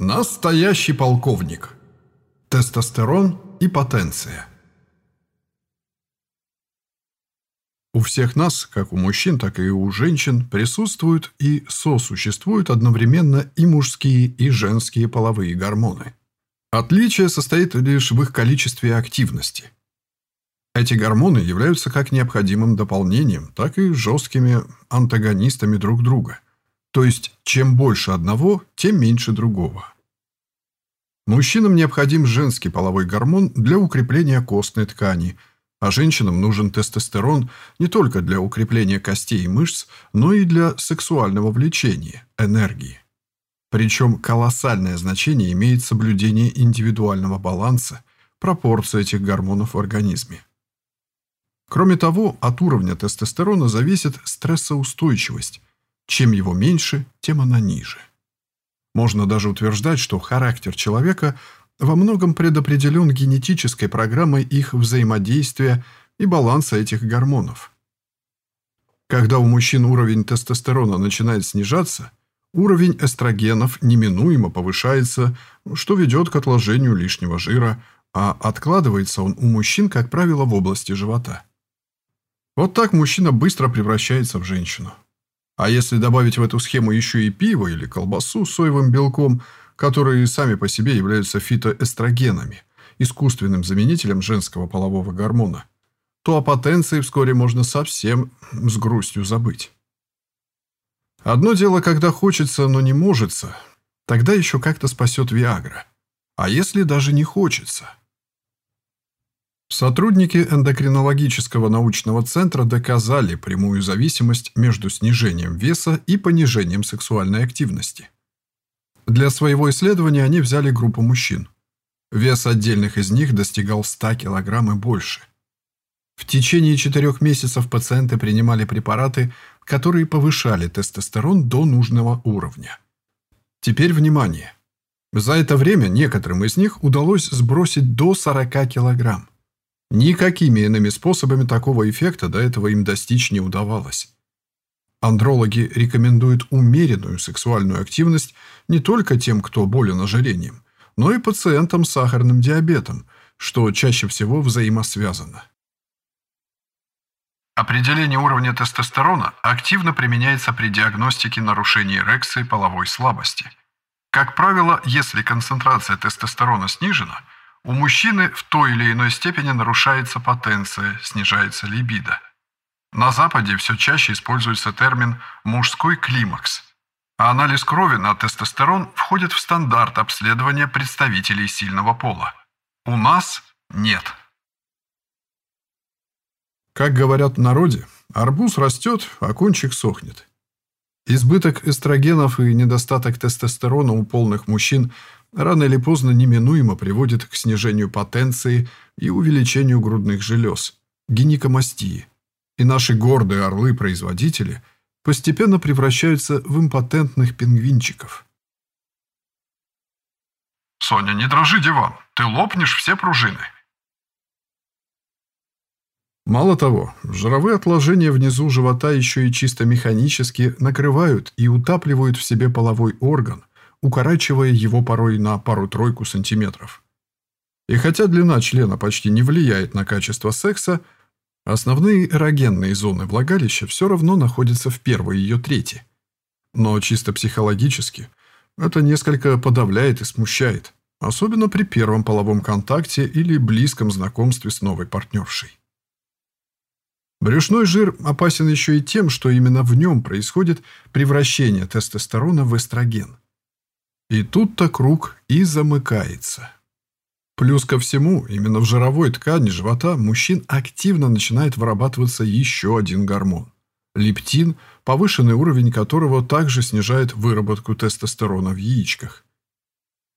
Настоящий полковник. Тестостерон и потенция. У всех нас, как у мужчин, так и у женщин, присутствуют и сосуществуют одновременно и мужские, и женские половые гормоны. Отличие состоит лишь в их количестве и активности. Эти гормоны являются как необходимым дополнением, так и жесткими антагонистами друг друга – то есть, чем больше одного, тем меньше другого. Мужчинам необходим женский половой гормон для укрепления костной ткани, а женщинам нужен тестостерон не только для укрепления костей и мышц, но и для сексуального влечения, энергии. Причем колоссальное значение имеет соблюдение индивидуального баланса, пропорции этих гормонов в организме. Кроме того, от уровня тестостерона зависит стрессоустойчивость, чем его меньше, тем она ниже. Можно даже утверждать, что характер человека во многом предопределен генетической программой их взаимодействия и баланса этих гормонов. Когда у мужчин уровень тестостерона начинает снижаться, уровень эстрогенов неминуемо повышается, что ведет к отложению лишнего жира, а откладывается он у мужчин, как правило, в области живота. Вот так мужчина быстро превращается в женщину. А если добавить в эту схему еще и пиво или колбасу с соевым белком, которые сами по себе являются фитоэстрогенами, искусственным заменителем женского полового гормона, то о потенции вскоре можно совсем с грустью забыть. Одно дело, когда хочется, но не можется, тогда еще как-то спасет Виагра. А если даже не хочется? Сотрудники эндокринологического научного центра доказали прямую зависимость между снижением веса и понижением сексуальной активности. Для своего исследования они взяли группу мужчин. Вес отдельных из них достигал 100 кг и больше. В течение четырех месяцев пациенты принимали препараты, которые повышали тестостерон до нужного уровня. Теперь внимание. За это время некоторым из них удалось сбросить до 40 килограмм. Никакими иными способами такого эффекта до этого им достичь не удавалось. Андрологи рекомендуют умеренную сексуальную активность не только тем, кто болен ожирением, но и пациентам с сахарным диабетом, что чаще всего взаимосвязано. Определение уровня тестостерона активно применяется при диагностике нарушений эрекции половой слабости. Как правило, если концентрация тестостерона снижена – у мужчины в той или иной степени нарушается потенция, снижается либидо. На Западе все чаще используется термин «мужской климакс», а анализ крови на тестостерон входит в стандарт обследования представителей сильного пола. У нас нет. Как говорят в народе, арбуз растет, а кончик сохнет. Избыток эстрогенов и недостаток тестостерона у полных мужчин рано или поздно неминуемо приводит к снижению потенции и увеличению грудных желез, гинекомастии. И наши гордые орлы-производители постепенно превращаются в импотентных пингвинчиков. «Соня, не дрожи, диван, ты лопнешь все пружины», Мало того, жировые отложения внизу живота еще и чисто механически накрывают и утапливают в себе половой орган, укорачивая его порой на пару-тройку сантиметров. И хотя длина члена почти не влияет на качество секса, основные эрогенные зоны влагалища все равно находятся в первой ее трети. Но чисто психологически это несколько подавляет и смущает, особенно при первом половом контакте или близком знакомстве с новой партнершей. Брюшной жир опасен еще и тем, что именно в нем происходит превращение тестостерона в эстроген – и тут-то круг и замыкается. Плюс ко всему, именно в жировой ткани живота мужчин активно начинает вырабатываться еще один гормон – лептин, повышенный уровень которого также снижает выработку тестостерона в яичках.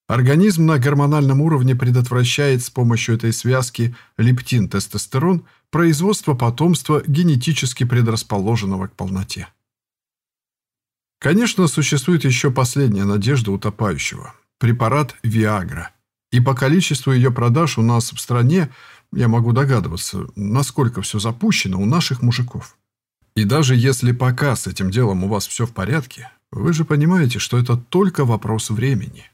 Организм на гормональном уровне предотвращает с помощью этой связки лептин-тестостерон производство потомства генетически предрасположенного к полноте. Конечно, существует еще последняя надежда утопающего – препарат Виагра. И по количеству ее продаж у нас в стране я могу догадываться, насколько все запущено у наших мужиков. И даже если пока с этим делом у вас все в порядке, вы же понимаете, что это только вопрос времени.